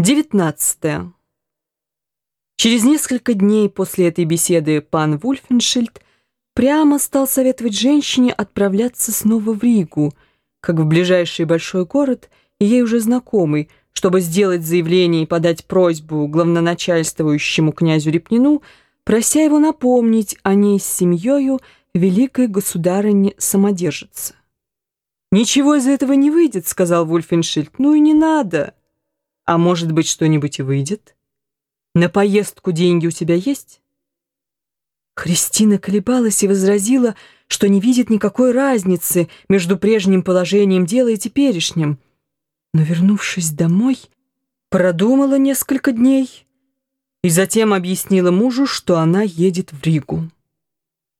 19. Через несколько дней после этой беседы пан Вульфеншильд прямо стал советовать женщине отправляться снова в Ригу, как в ближайший большой город, и ей уже знакомый, чтобы сделать заявление и подать просьбу главноначальствующему князю Репнину, прося его напомнить о ней с семьей великой государыне самодержицы. «Ничего из этого не выйдет», — сказал Вульфеншильд. «Ну и не надо». А может быть, что-нибудь и выйдет? На поездку деньги у тебя есть? Христина колебалась и возразила, что не видит никакой разницы между прежним положением дела и теперешним. Но, вернувшись домой, продумала несколько дней и затем объяснила мужу, что она едет в Ригу.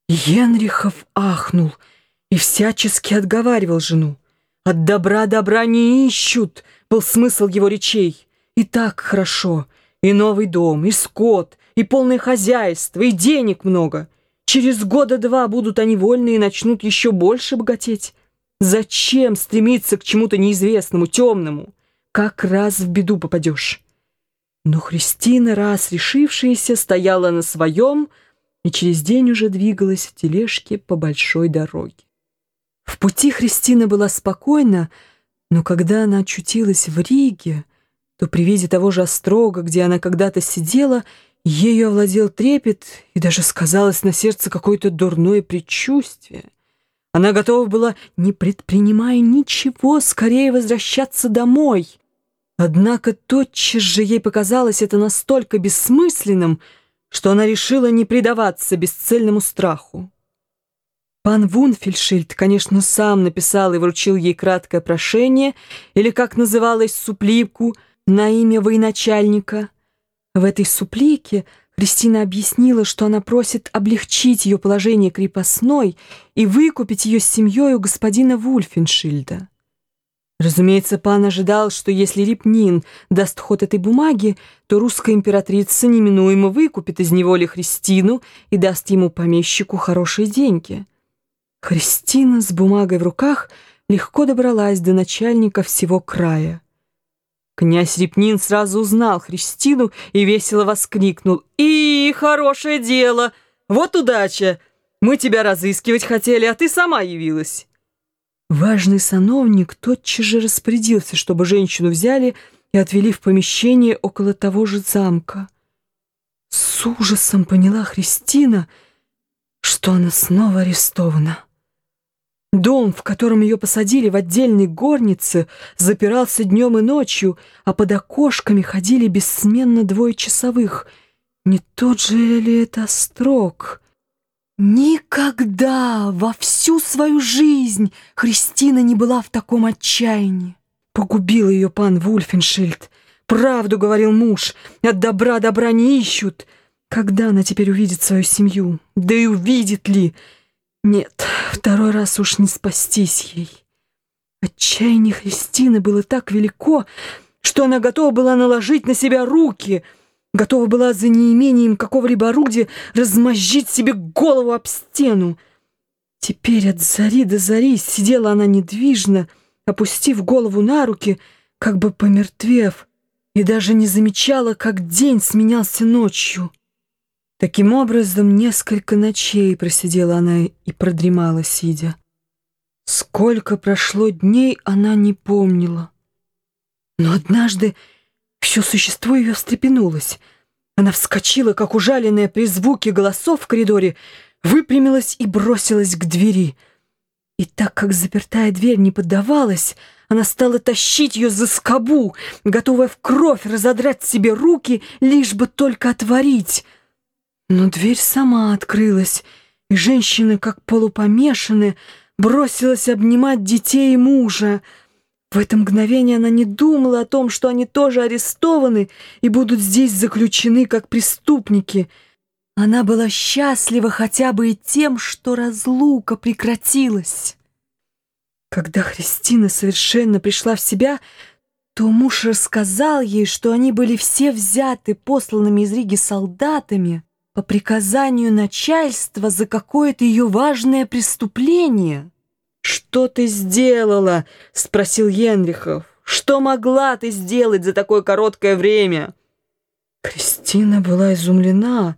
Енрихов ахнул и всячески отговаривал жену. «От добра добра не ищут», был смысл его речей. И так хорошо, и новый дом, и скот, и полное хозяйство, и денег много. Через года два будут они вольны и начнут еще больше богатеть. Зачем стремиться к чему-то неизвестному, темному? Как раз в беду попадешь. Но Христина, раз решившаяся, стояла на своем и через день уже двигалась в тележке по большой дороге. Пути Христина была спокойна, но когда она очутилась в Риге, то при виде того же острога, где она когда-то сидела, ею овладел трепет и даже сказалось на сердце какое-то дурное предчувствие. Она готова была, не предпринимая ничего, скорее возвращаться домой. Однако тотчас же ей показалось это настолько бессмысленным, что она решила не предаваться бесцельному страху. Пан Вунфельшильд, конечно, сам написал и вручил ей краткое прошение, или, как называлось, суплику, на имя военачальника. В этой суплике Кристина объяснила, что она просит облегчить ее положение крепостной и выкупить ее с семьей у господина Вульфеншильда. Разумеется, пан ожидал, что если Репнин даст ход этой бумаге, то русская императрица неминуемо выкупит из неволи Христину и даст ему помещику хорошие деньги. Христина с бумагой в руках легко добралась до начальника всего края. Князь Репнин сразу узнал Христину и весело воскликнул. «И, хорошее дело! Вот удача! Мы тебя разыскивать хотели, а ты сама явилась!» Важный сановник тотчас же распорядился, чтобы женщину взяли и отвели в помещение около того же замка. С ужасом поняла Христина, что она снова арестована. Дом, в котором ее посадили в отдельной горнице, запирался днем и ночью, а под окошками ходили бессменно двое часовых. Не тот же ли это строк? Никогда во всю свою жизнь Христина не была в таком отчаянии. Погубил ее пан Вульфеншильд. Правду говорил муж, от добра добра не ищут. Когда она теперь увидит свою семью? Да и увидит ли? Нет, второй раз уж не спастись ей. Отчаяние Христины было так велико, что она готова была наложить на себя руки, готова была за неимением какого-либо орудия размозжить себе голову об стену. Теперь от зари до зари сидела она недвижно, опустив голову на руки, как бы помертвев, и даже не замечала, как день сменялся ночью. Таким образом, несколько ночей просидела она и продремала, сидя. Сколько прошло дней, она не помнила. Но однажды все существо ее встрепенулось. Она вскочила, как ужаленная при звуке голосов в коридоре, выпрямилась и бросилась к двери. И так как запертая дверь не поддавалась, она стала тащить ее за скобу, готовая в кровь разодрать себе руки, лишь бы только отворить — но дверь сама открылась, и женщина, как полупомешанная, бросилась обнимать детей и мужа. В это мгновение она не думала о том, что они тоже арестованы и будут здесь заключены как преступники. Она была счастлива хотя бы и тем, что разлука прекратилась. Когда Христина совершенно пришла в себя, то муж рассказал ей, что они были все взяты посланными из Риги солдатами, по приказанию начальства за какое-то ее важное преступление. «Что ты сделала?» — спросил Енрихов. Что могла ты сделать за такое короткое время?» Кристина была изумлена.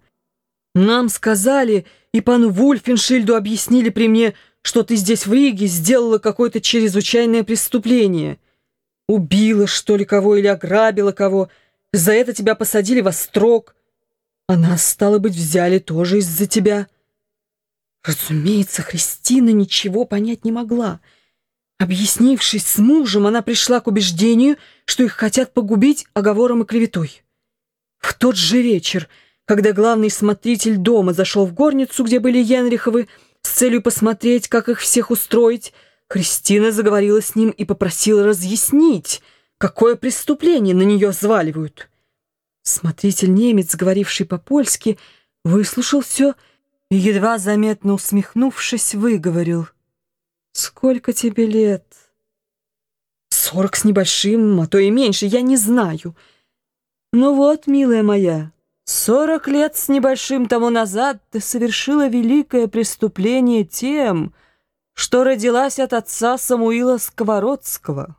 «Нам сказали, и пану Вульфеншильду объяснили при мне, что ты здесь в Риге сделала какое-то чрезвычайное преступление. Убила, что ли, кого или ограбила кого. За это тебя посадили во строк. А нас, стало быть, взяли тоже из-за тебя». Разумеется, Христина ничего понять не могла. Объяснившись с мужем, она пришла к убеждению, что их хотят погубить оговором и клеветой. В тот же вечер, когда главный смотритель дома зашел в горницу, где были Янриховы, с целью посмотреть, как их всех устроить, Христина заговорила с ним и попросила разъяснить, какое преступление на нее взваливают. Смотритель немец, говоривший по-польски, выслушал все и, едва заметно усмехнувшись, выговорил — Сколько тебе лет? Сорок с небольшим, а то и меньше, я не знаю. Ну вот, милая моя, сорок лет с небольшим тому назад ты совершила великое преступление тем, что родилась от отца Самуила Сковородского.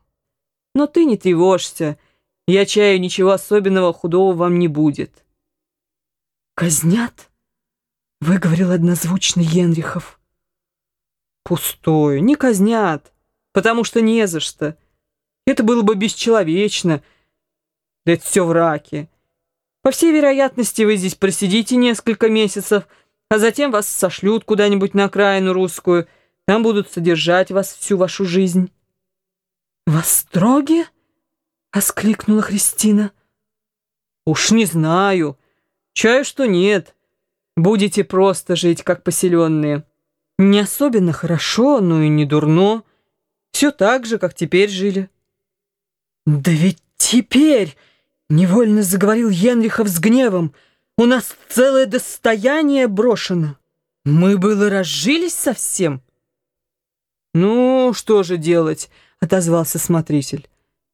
Но ты не тревожься, я чаю, ничего особенного худого вам не будет. «Казнят?» — выговорил однозвучно Енрихов. Пустое, не казнят, потому что не за что. Это было бы бесчеловечно. Да это все в раке. По всей вероятности, вы здесь просидите несколько месяцев, а затем вас сошлют куда-нибудь на окраину русскую. Там будут содержать вас всю вашу жизнь. «В Остроге?» — оскликнула Христина. «Уж не знаю. Чаю, что нет. Будете просто жить, как поселенные». Не особенно хорошо, но и не дурно. Все так же, как теперь жили. «Да ведь теперь!» — невольно заговорил Енрихов с гневом. «У нас целое достояние брошено. Мы было разжились совсем». «Ну, что же делать?» — отозвался смотритель.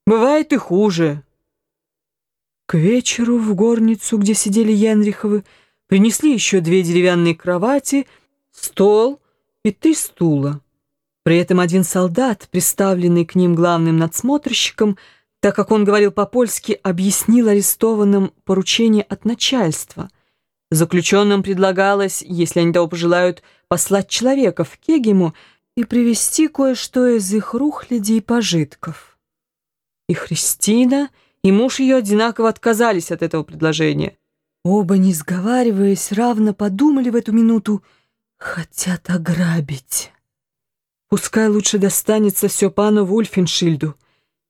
«Бывает и хуже». К вечеру в горницу, где сидели Янриховы, принесли еще две деревянные кровати, стол — и три стула. При этом один солдат, приставленный к ним главным надсмотрщиком, так как он говорил по-польски, объяснил арестованным поручение от начальства. Заключенным предлагалось, если они того пожелают, послать человека в Кегему и привезти кое-что из их рухляди и пожитков. И Христина, и муж ее одинаково отказались от этого предложения. Оба, не сговариваясь, равно подумали в эту минуту — Хотят ограбить. Пускай лучше достанется все пану Вульфеншильду.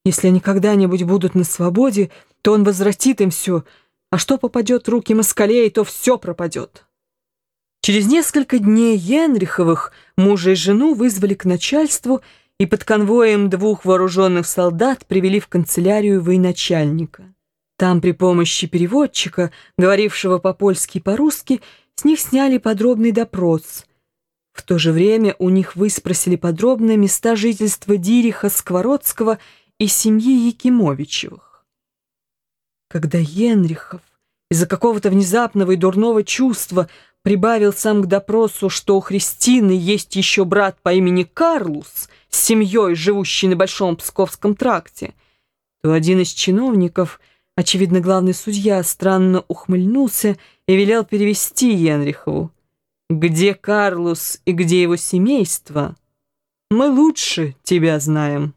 Если они когда-нибудь будут на свободе, то он возвратит им все, а что попадет в руки москалей, то все пропадет. Через несколько дней Янриховых мужа и жену вызвали к начальству и под конвоем двух вооруженных солдат привели в канцелярию военачальника. Там при помощи переводчика, говорившего по-польски и по-русски, с них сняли подробный допрос. В то же время у них выспросили подробно места жительства Дириха Сквородского и семьи Якимовичевых. Когда Енрихов из-за какого-то внезапного и дурного чувства прибавил сам к допросу, что у Христины есть еще брат по имени Карлус с семьей, живущий на Большом Псковском тракте, то один из чиновников – Очевидно, главный судья странно ухмыльнулся и велел перевести Янрихову. «Где Карлус и где его семейство? Мы лучше тебя знаем».